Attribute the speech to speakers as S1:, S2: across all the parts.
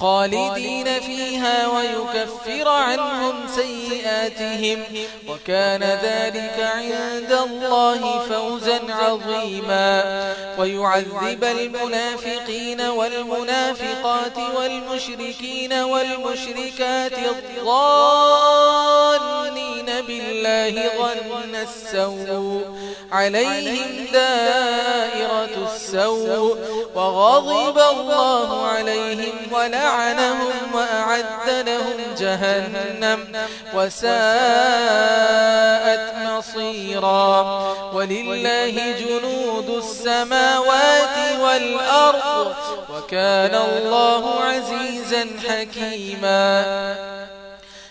S1: خالدين فيها ويكفر عنهم سيئاتهم وكان ذلك عند الله فوزا عظيما ويعذب المنافقين والمنافقات والمشركين والمشركات الظالمين بالله ظن السوء عليهم دائرة السوء وغضب الله عليهم ولعنهم لعنهم وأعد لهم جهنم وساءت مصيرا ولله جنود السماوات والأرض وكان الله عزيزا حكيما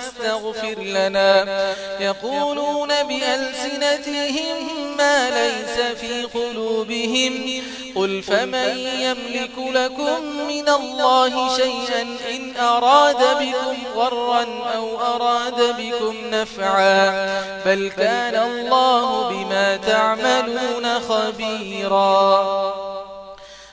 S1: فاستغفر لنا يقولون بألسنتهم ما ليس في قلوبهم قل فمن يملك لكم من الله شيئا إن أراد بكم غرا أو أراد بكم نفعا بل كان الله بما تعملون خبيرا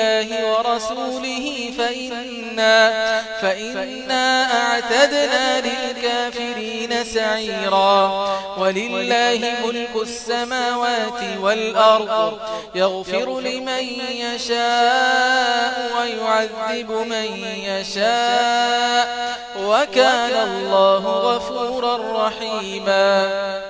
S1: الله ورسوله فإنا, فإنا أعتدنا للكافرين سعيرا ولله ملك السماوات والأرض يغفر لمن يشاء ويعذب من يشاء وكان الله غفورا رحيما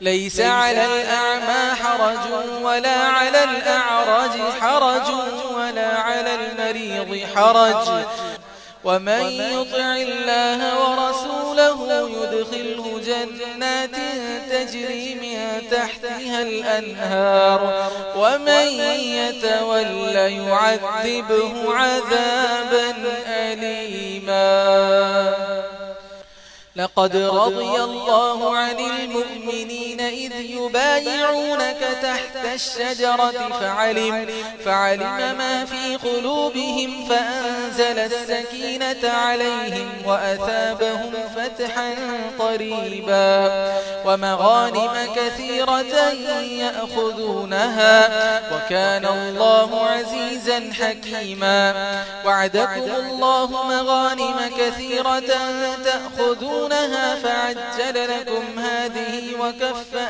S1: ليس على الأعمى حرج ولا على الأعرج حرج ولا على المريض حرج ومن يطع الله ورسوله يدخله جنات تجري من تحتها الأنهار ومن يتولى يعذبه عذابا أليما لقد رضي الله عن المؤمنين إذ يبايعونك تحت الشجرة فعلم, فعلم ما في قلوبهم فأنزل السكينة عليهم وأثابهم فتحا قريبا ومغانم كثيرة يأخذونها وكان الله عزيزا حكيما وعدكم الله مغانم كثيرة تأخذونها فعجل لكم هذه وكفأ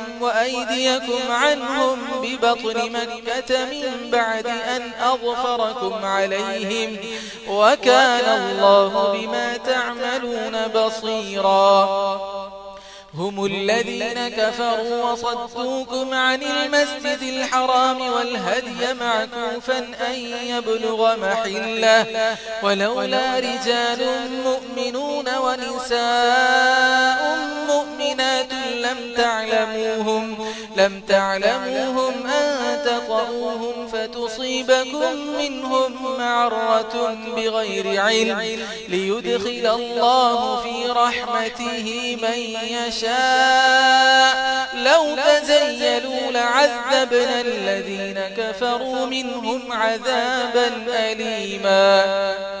S1: وأيديكم عنهم ببطن مكة من بعد أن أغفركم عليهم وكان الله بما تعملون بصيرا هم الذين كفروا وصدوكم عن المسجد الحرام والهدي معكوفا أن يبلغ محله ولولا رجال مؤمنون ونساء مؤمنات لم تعلموهم لم تعلموهم أن تقوهم فتصيبكم منهم معرة بغير علم ليدخل الله في رحمته من يشاء لو تزيلوا لعذبنا الذين كفروا منهم عذابا أليما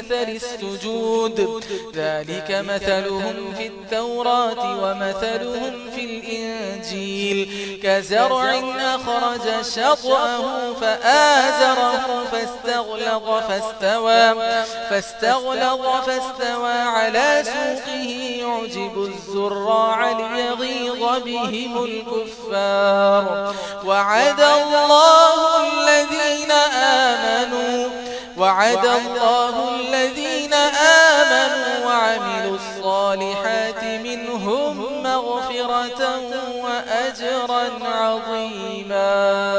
S1: أثر السجود ذلك مثلهم في التوراة ومثلهم في الإنجيل كزرع أخرج شطأه فآزره فاستغلظ فاستوى فاستغلظ فاستوى على سوقه يعجب الزراع ليغيظ بهم الكفار وعد الله الذين آمنوا وعد الله أجرا عظيما